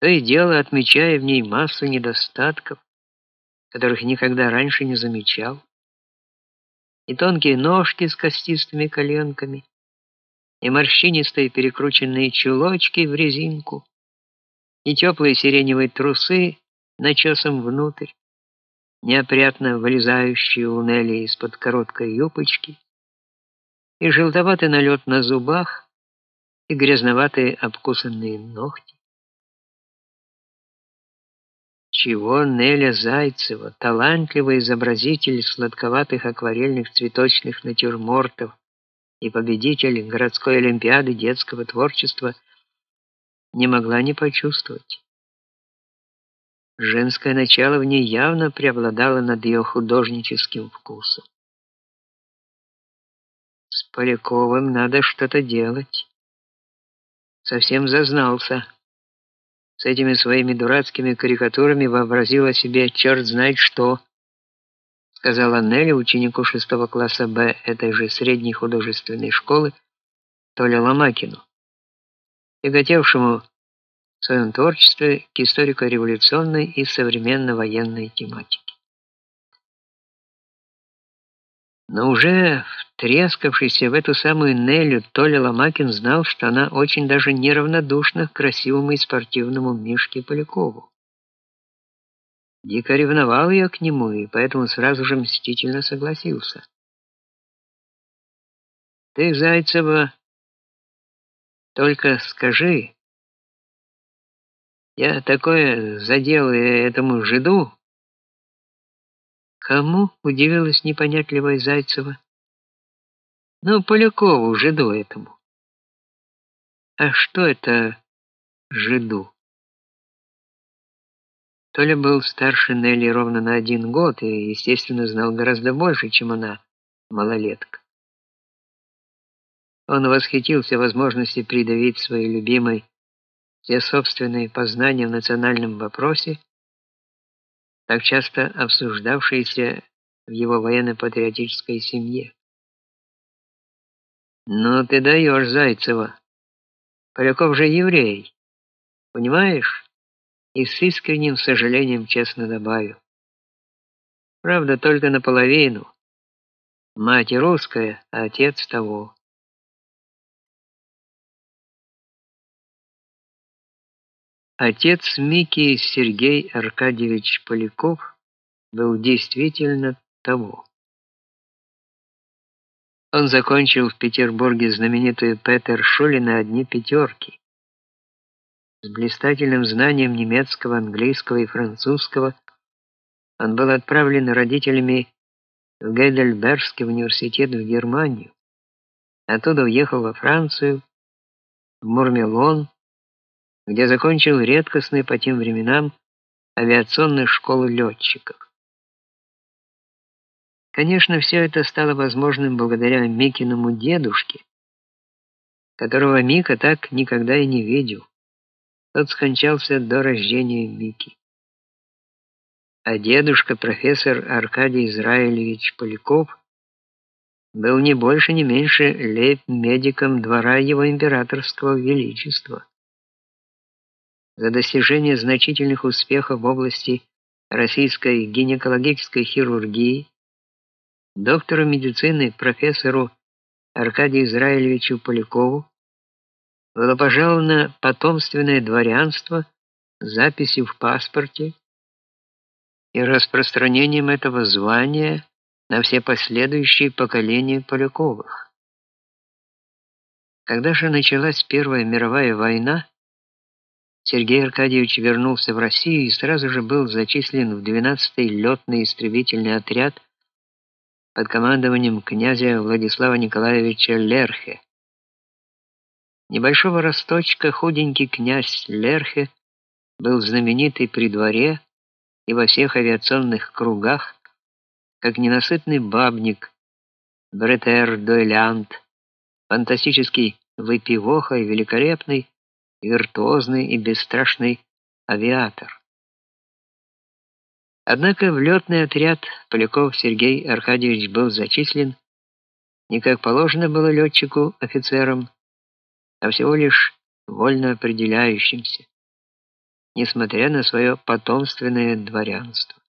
то и дело отмечая в ней массу недостатков, которых никогда раньше не замечал. И тонкие ножки с костистыми коленками, и морщинистые перекрученные чулочки в резинку, и теплые сиреневые трусы начесом внутрь, неопрятно вылезающие у Нелли из-под короткой юбочки, и желтоватый налет на зубах, и грязноватые обкусанные ногти. Чего Неля Зайцева, талантливый изобразитель сладковатых акварельных цветочных натюрмортов и победитель городской олимпиады детского творчества, не могла не почувствовать. Женское начало в ней явно преобладало над ее художническим вкусом. С Поляковым надо что-то делать. Совсем зазнался. С этими своими дурацкими карикатурами вообразила себе черт знает что, сказала Нелли ученику шестого класса Б этой же средней художественной школы Толе Ломакину, тяготевшему в своем творчестве к историко-революционной и современно-военной тематике. Но уже втрескавшийся в эту самую Нелю Толя Ломакин знал, что она очень даже неравнодушна к красивому и спортивному Мишке Полякову. Дико ревновал ее к нему, и поэтому сразу же мстительно согласился. «Ты, Зайцева, только скажи, я такое задел этому жиду. Кому? удивилась непонятливая Зайцева. Ну, Полякову, жиду этому. А что это жиду? Толя был старше Нелли ровно на один год и, естественно, знал гораздо больше, чем она, малолетка. Он восхитился возможности придавить своей любимой все собственные познания в национальном вопросе, так часто обсуждавшиеся в его военно-патриотической семье. «Ну ты даешь, Зайцева. Поляков же еврей. Понимаешь?» И с искренним сожалением честно добавил. Правда, только наполовину. Мать русская, а отец того. Отец Мики Сергей Аркадьевич Поляков был действительно того. Он закончил в Петербурге знаменитую Петер Шуле на одни пятерки. С блистательным знанием немецкого, английского и французского он был отправлен родителями в Гейдельбергский университет в Германию. Оттуда уехал во Францию, в Мурмелон, где закончил редкостную по тем временам авиационную школу летчиков. Конечно, все это стало возможным благодаря Микиному дедушке, которого Мика так никогда и не видел. Тот скончался до рождения Мики. А дедушка, профессор Аркадий Израилевич Поляков, был не больше, не меньше лейб-медиком двора его императорского величества за достижение значительных успехов в области российской гинекологической хирургии доктору медицины профессору Аркадию Израилевичу Полякову было пожаловано потомственное дворянство записью в паспорте и распространением этого звания на все последующие поколения Поляковых. Когда же началась Первая мировая война, Сергей Аркадьевич вернулся в Россию и сразу же был зачислен в 12-й летный истребительный отряд под командованием князя Владислава Николаевича Лерхе. Небольшого росточка худенький князь Лерхе был знаменитый при дворе и во всех авиационных кругах, как ненасытный бабник, бретер-дуэлянт, фантастический выпивоха и великолепный виртуозный и бесстрашный авиатор. Однако в летный отряд Поляков Сергей Аркадьевич был зачислен не как положено было летчику офицерам, а всего лишь вольно определяющимся. несмотря на свое потомственное дворянство.